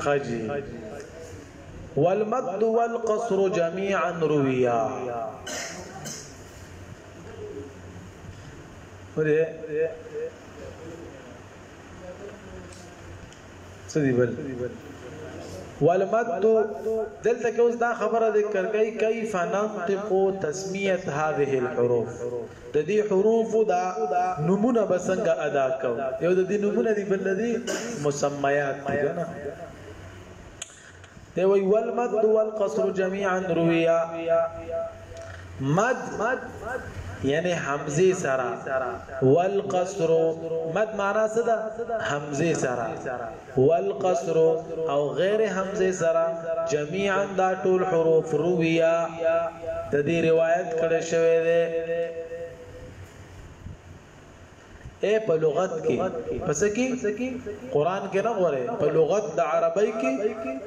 خجي والمد والقصر جميعا رويا سدی بل والمد دلته کې اوس دا خبره ذکر کوي کیف ننطق تسمیه هذه الحروف د دې حروف دا نمونه بسنګ ادا کو یو د دې نمونه دی بل دی مسمیات دی نه دی وی والمد والقصر جميعا رويا مد یعنی حمزه سرا والقصر مد معنا څه ده حمزه سرا والقصر او غیر حمزه سرا جميعا دا ټول حروف رويا د دې روایت کړه شوی دی اے په لغت کې پس کې قران کې نه غوره په لغت د عربی کې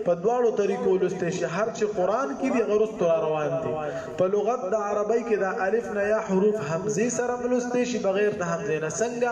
په دواړو طریقو لسته شي هر چې قران کې دی غرس تر روان دي په لغت د عربی کې د الف نه یا حروف حمزه سره لسته شي بغیر د حمزه نه څنګه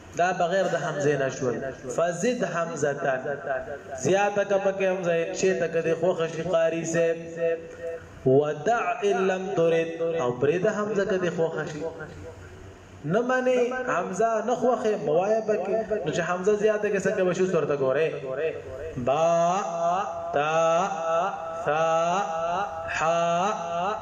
دا بغیر د حمزه نه شول فزد حمزه تن زیاته کا پکې حمزه شی تک د خو خشی قاری سے ودع ان لم ترد او پرې د حمزه کدي خو خشی نه معنی حمزه نه خوخه موایا بکی نو چې حمزه زیاته کې څنګه بشو صورت ګوره با تا ثا ح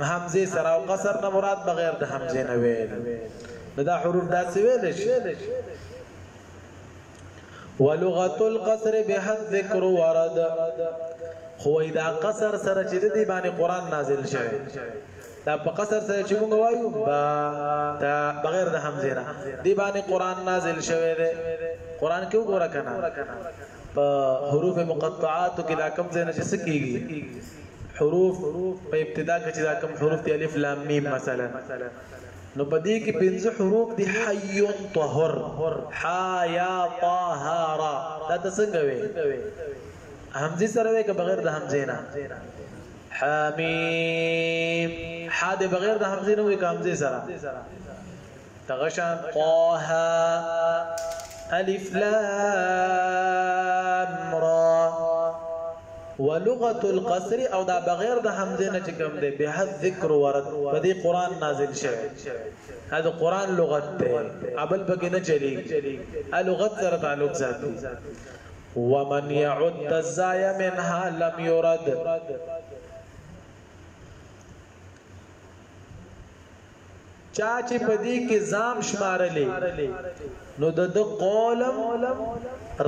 همزه سره او قصر نه مراد بغیر د همزه نه ویل نو دا حروف داسې ویل شي ولغت القصر به الذکر ورد خو دا قصر سره چې د دې باندې قران نازل شوی دا په قصر سره چې موږ وایو با تا بغیر د همزه نه دی باندې قران نازل شوی دی قران کې وګوره کنه په حروف مقطعات کې دا کم ځای نه چې څه کېږي حروف په ابتدا کې چې دا کم حروف دی الف لام میم مثلا نو په دې کې پنځه حروف دي حي طهر حا یا طا ها را دا څنګه وي همزه سره وي که بغیر د همزه نه حمیم حا د بغیر د همزه نه وي که همزه سره دغشان طه الف لام را ولغه القصر او دا بغیر د حمزه نه چکم دی به ذکر ورد په دې قران نازل شوی دا د قران لغت دی ابل بګی نه چلی ا لغت سره تعلق ساتي ومن يعد الزای منها لم يرد چا چې په دې کې ځام شمارلې نو د د قولم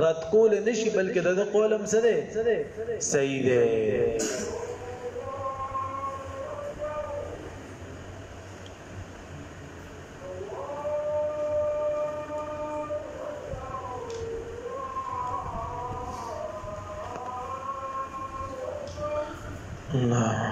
رد کول نشي بلکې د د قولم څه دی صحیح دی الله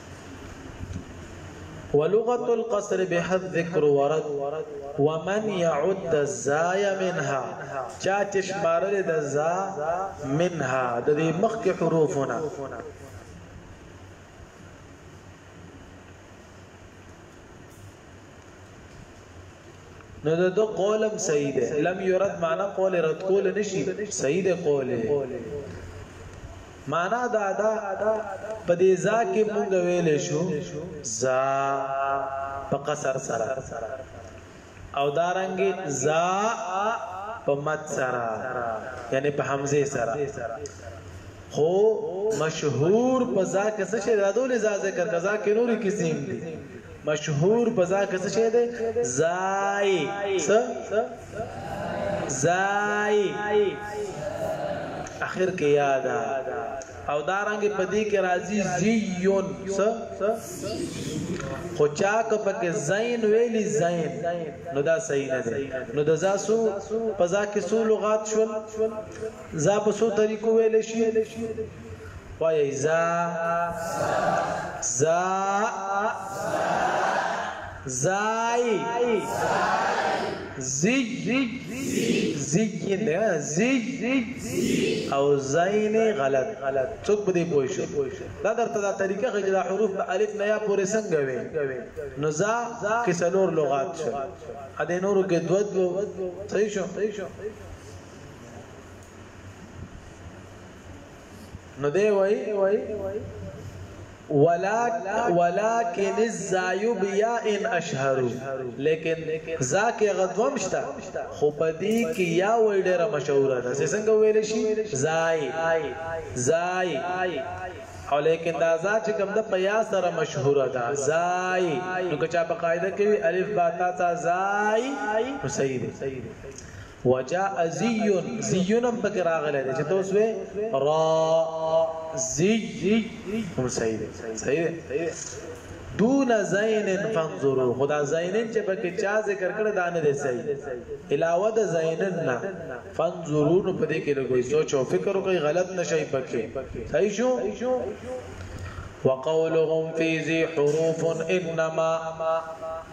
ولغة القصر بحد ذكر ورد ومن يعد الزايا منها چاتش مارد الزا منها دذي مخك حروفنا نو د دو قولم صحیح ده لم یرد معنا قول رد کول نشي صحیح ده قول معنا دا دا په دې ځا کې مونږ ویلې شو ذا په قصر سره او دارنګ ذا په مد سره یعنی په حمزه سره خو مشهور په ځا کې څه شی رادو لې ځا ذکر کزا کې نوري کیسې دي مشهور په ځا کې څه شی دی زای س زای اخر کې یاد او دارنګ په دې کې راځي زیون س خو چا کپ کې زین ویلی زین نو دا صحیح نه دی نو د زاسو په ځا کې سو لغات شول زا په څو طریقو ویل شي وایي زا زا زای زیج زیج نه زیج او زین غلط غلط څوک به دی پوه شي دا درته دا طریقه چې دا حروف د الف نه یا پورې څنګه وي نو زا کې څلور لغات شو ا دې نورو کې دوه دوه صحیح شو نو دی وای ولكن الزايب يا ان اشهر لیکن زاکه غدوم شته خو پدی کې یا وای ډیر مشهور ده څنګه ویل شي زای زای او لیکن دا ذا چې کوم د پیا سره مشهور ده زای نو که چا په قاعده کې الف با تا تا زای نو صحیح دی وجاء زي زيون هم پکې راغلی دی چې تاسو وې را زي هم صحیح دی صحیح دی دون زین فانظروا خدا زین چې پکې چا ذکر کړ دا نه دی صحیح علاوه د زین نه فانظروا نو پدې کې لګوي سوچ او فکر کوي غلط نشي پکې صحیح شو وقولهم في ذي حروف انما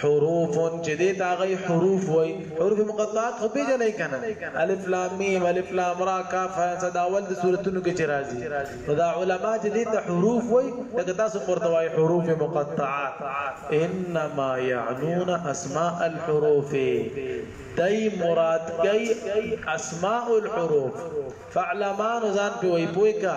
حروف چې دې ته غي حروف وای حروف مقطعات خو به جنې کنه الف لام میم الف لام را کاف ها صدا ول د سورتونو کې چې راځي خدا علما چې دې ته حروف وای لکه تاسو پرته وای حروف مقطعات انما يعنون اسماء الحروف دای مراد کوي اسماء الحروف فعلمان ځان په وای پوي کا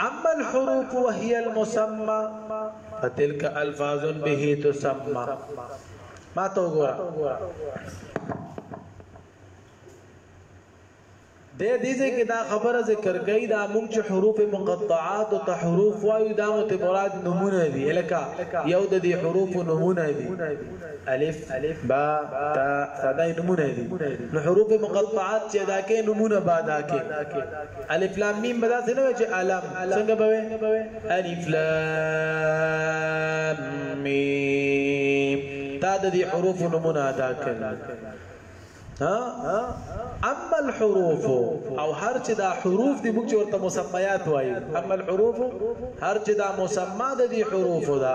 اما الحروف وهي المسمى فتلك الفاظ به تسمى ما تو ګورا د دې ځکه دا خبره ذکر کوي دا موږ چې حروف مقطعات او تحروف وایو دا متبرات نمونه دي الکه یو د دې حروف نمونه دي الف با تا صدای نمونه دي نو حروف مقطعات چې ادا کې نمونه با ادا کې الف لام میم بدا څه نه چې الم څنګه به الف لام میم تا د دې حروف نمونه ادا کړل ها اما الحروف او هر چې دا حروف دي موږ ورته مسميات وایو اما الحروف هر چې دا مسما د دې حروف ده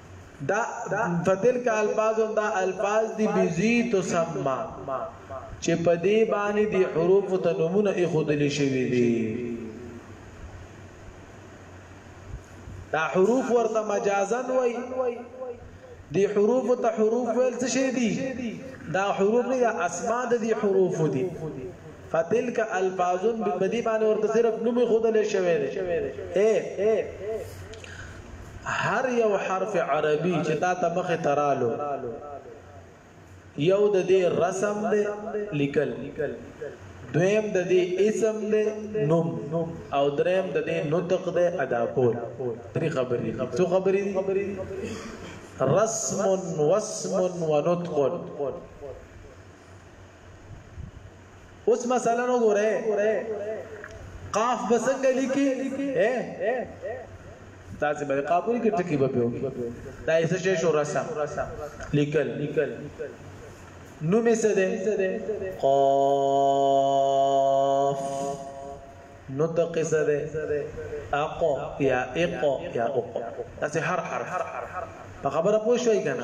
دا فتل کا الفاظ هم دا الفاظ دی بزی تسمى چې په دې باندې دی حروف ته نمونه اخودلی شوی دی دا حروف ورته مجازن وای دی حروف ته حروف ویل څه شي دي دا حروف نه دا اسماء د دې حروف دي فتلک الفاظ بدی باندې ورته صرف نوم خودلې شوی دی اے هر یو حرف عربي چې تا ته مخه ترالو یو د دې رسم دی لیکل دویم د دې اسم دی نوم او دریم د دې نطق دی ادا کول درې خبرې څو خبرې رسم واسم ونطق اوس مثلا وګوره قاف بسنګ لیکي اے تاسو به قابل کې ټکی به پیو دا یې څه شو رسا لیکل نو می څه ده قاف نو ته قصه ده اقو یا اقو یا اقو تاسو هر حرف په خبره پوه شوي کنه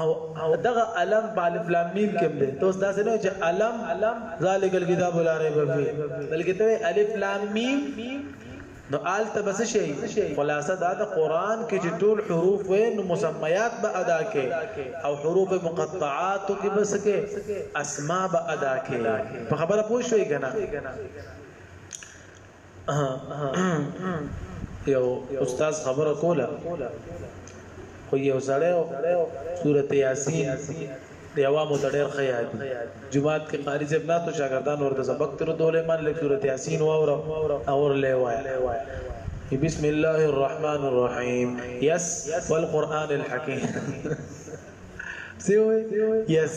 او دغه علم په الف لام میم کې دی ته اوس داسې نه چې علم ذالک الكتاب لا ریب فی بلکې ته الف لام میم نو آل ته بس شي خلاصه دا د قران کې چې ټول حروف و نو مسمیات به ادا کې او حروف مقطعات کې بس کې اسماء به ادا کې په خبره پوه شوي کنه یو استاد خبره کوله خو یو سړی سورته یاسین د عوامو ته ډېر ښه یاد دي جمعات کې قاری صاحب ناتو شاګردان ورته سبق تر دولې مان لیک سورته یاسین واوره او ور لوي بسم الله الرحمن الرحیم یس والقران الحکیم سیوی یس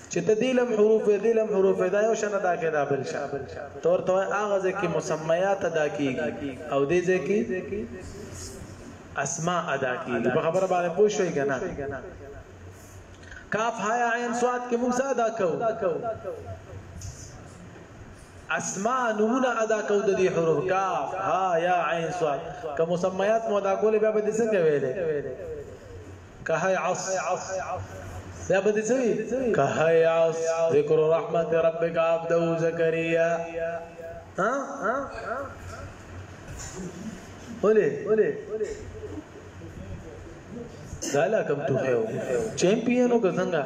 چې ته دې لم حروف دې لم حروف دا یو شنه دا کې دا بل شنه تور ته هغه ځکه مسمیات ادا کیږي او دې ځکه اسماء ادا کیږي په خبره باندې پوه شئ کنه کاف حیا عین صاد کې موږ ادا کوو اسماء نمونه ادا کو د دې حروف کاف ها یا عین صاد که مسمیات مو ادا کولې بیا به څنګه ویلې کهای عص دا به دې څوي کهای عص ذکر رحمت ربک عبد زکریا ها ولې دا لا کم ته یو چمپیونو که څنګه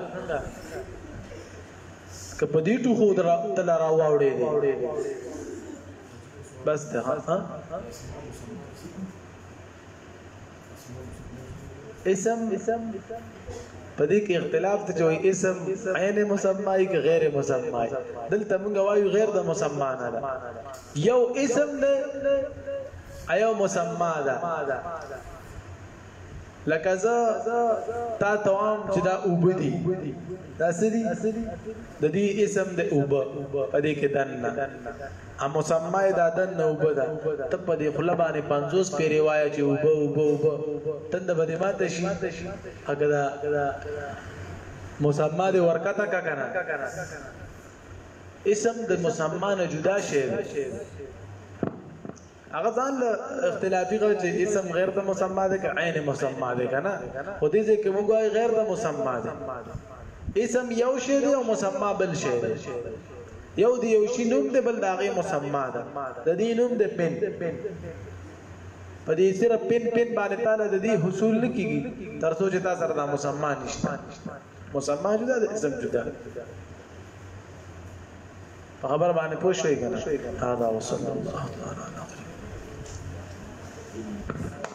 که په دې ټوخو درا تل را واوړې بس ته ها اسم په دې کې اختلاف ته جوړي اسم عین مسمای کې غیر مسمای دلته موږ وایو غیر د مسما نه ده یو اسم ده ایو مسما ده لکه زه تا توام چې دا اوبدي دا سدي د دې اسم د اوب په دې کې دنه ا مسمع د عدن نه وبه ده ته په دې خله باندې 50 پیری وایه چې وبه وبه وبه تند به دې ماته شي هغه دا مسمع دې ورکته کا کنه اسم د مسمع نه جدا شی هغه ځان له اختلافي غو چې اسم غیر د مسما ده که عین مسما ده کنه خو دې ځکه موږ وايي غیر د مسما ده اسم یو شی دی او مسما بل شی دی یو دی یو شی نوم دی بل داغه مسما ده د دې نوم د پن په دې سره پن پن باندې تعالی د دې حصول نکېږي تر څو چې تاسو سره د مسما نشته مسما جدا د اسم جدا په خبر باندې پوه شوې کنه هاذا وصلی الله تعالی علیه